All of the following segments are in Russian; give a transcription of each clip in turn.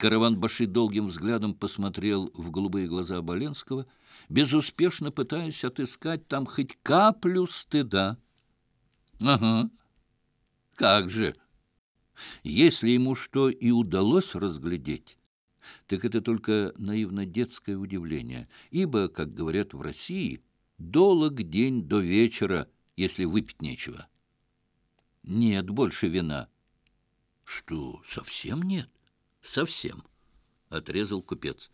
Караван-баши долгим взглядом посмотрел в голубые глаза Оболенского, безуспешно пытаясь отыскать там хоть каплю стыда. — Ага, как же! Если ему что и удалось разглядеть, так это только наивно-детское удивление, ибо, как говорят в России, долг день до вечера, если выпить нечего. Нет больше вина. Что, совсем нет? Совсем, — отрезал купец.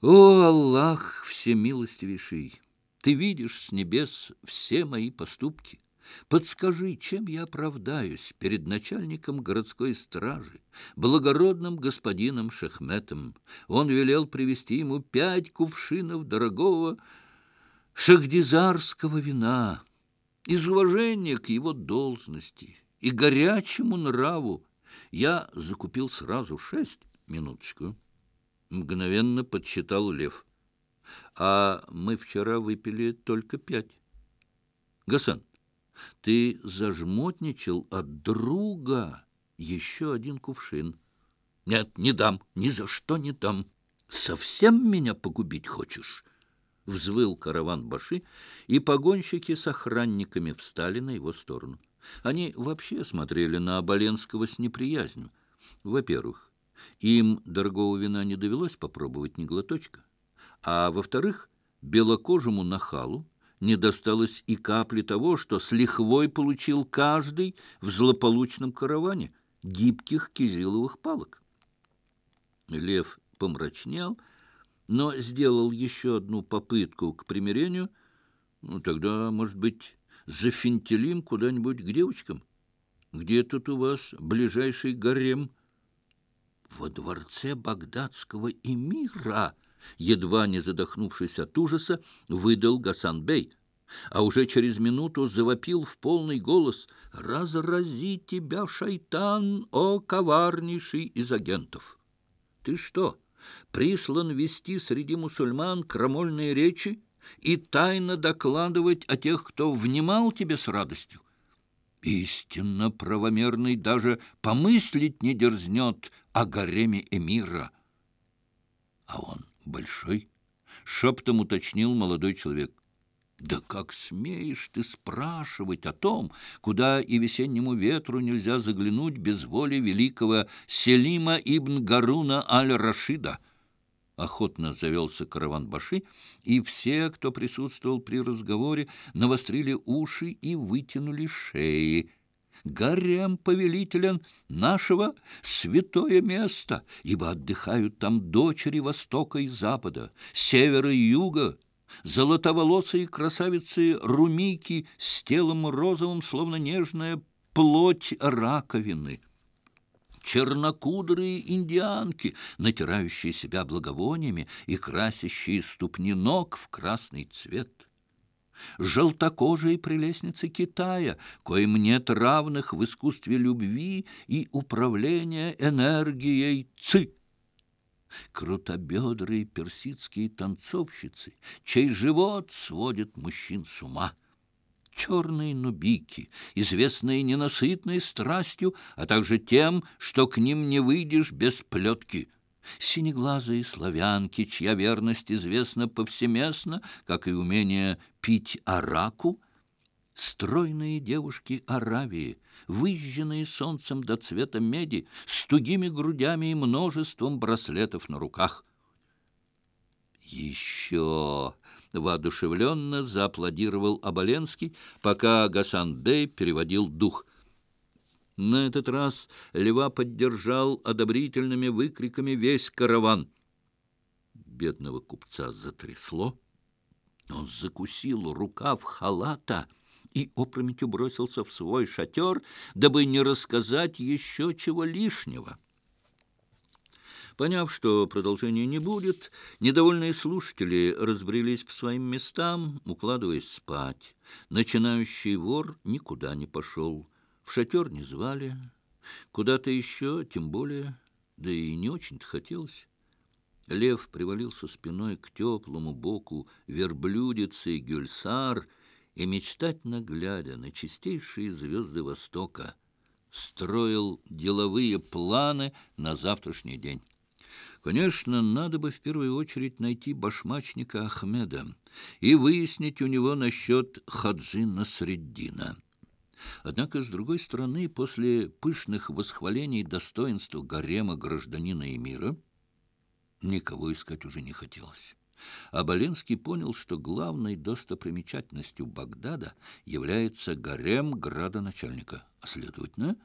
О, Аллах всемилостивейший! Ты видишь с небес все мои поступки. Подскажи, чем я оправдаюсь перед начальником городской стражи, благородным господином Шахметом? Он велел привезти ему пять кувшинов дорогого шахдизарского вина из уважения к его должности и горячему нраву. Я закупил сразу шесть, минуточку, мгновенно подсчитал Лев. А мы вчера выпили только пять. Гасан, ты зажмотничал от друга еще один кувшин. Нет, не дам, ни за что не дам. Совсем меня погубить хочешь? Взвыл караван Баши, и погонщики с охранниками встали на его сторону. Они вообще смотрели на Оболенского с неприязнью. Во-первых, им дорогого вина не довелось попробовать ни глоточка. А во-вторых, белокожему нахалу не досталось и капли того, что с лихвой получил каждый в злополучном караване — гибких кизиловых палок. Лев помрачнел, но сделал еще одну попытку к примирению. Ну, тогда, может быть, зафинтелим куда-нибудь к девочкам? Где тут у вас ближайший гарем? Во дворце багдадского эмира едва не задохнувшись от ужаса, выдал Гасан-бей, а уже через минуту завопил в полный голос «Разрази тебя, шайтан, о коварнейший из агентов! Ты что, прислан вести среди мусульман крамольные речи и тайно докладывать о тех, кто внимал тебе с радостью? Истинно правомерный даже помыслить не дерзнет о гареме эмира. А он большой? Шептом уточнил молодой человек. Да как смеешь ты спрашивать о том, куда и весеннему ветру нельзя заглянуть без воли великого Селима ибн Гаруна аль-Рашида? Охотно завелся караван Баши, и все, кто присутствовал при разговоре, навострили уши и вытянули шеи — гарем повелителен нашего святое место, ибо отдыхают там дочери Востока и Запада, Севера и Юга, золотоволосые красавицы Румики с телом розовым, словно нежная плоть раковины, чернокудрые индианки, натирающие себя благовониями и красящие ступни ног в красный цвет желтокожие прелестницы Китая, коим нет равных в искусстве любви и управления энергией ци. Крутобедрые персидские танцовщицы, чей живот сводит мужчин с ума. Черные нубики, известные ненасытной страстью, а также тем, что к ним не выйдешь без плетки — Синеглазые славянки, чья верность известна повсеместно, как и умение пить араку, стройные девушки Аравии, выжженные солнцем до цвета меди, с тугими грудями и множеством браслетов на руках. «Еще!» — воодушевленно зааплодировал Оболенский, пока Гасан-бей переводил дух — на этот раз Лева поддержал одобрительными выкриками весь караван. Бедного купца затрясло. Он закусил рукав халата и опрометью бросился в свой шатер, дабы не рассказать еще чего лишнего. Поняв, что продолжения не будет, недовольные слушатели разбрелись по своим местам, укладываясь спать. Начинающий вор никуда не пошел. В шатер не звали, куда-то еще, тем более, да и не очень-то хотелось. Лев привалился спиной к теплому боку верблюдицы Гюльсар и, мечтательно глядя на чистейшие звезды Востока, строил деловые планы на завтрашний день. Конечно, надо бы в первую очередь найти башмачника Ахмеда и выяснить у него насчет Хаджи Насреддина. Однако, с другой стороны, после пышных восхвалений достоинства гарема гражданина и мира никого искать уже не хотелось. А Боленский понял, что главной достопримечательностью Багдада является гарем градоначальника, а, следовательно,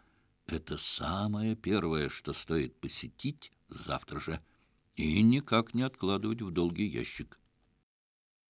это самое первое, что стоит посетить завтра же, и никак не откладывать в долгий ящик.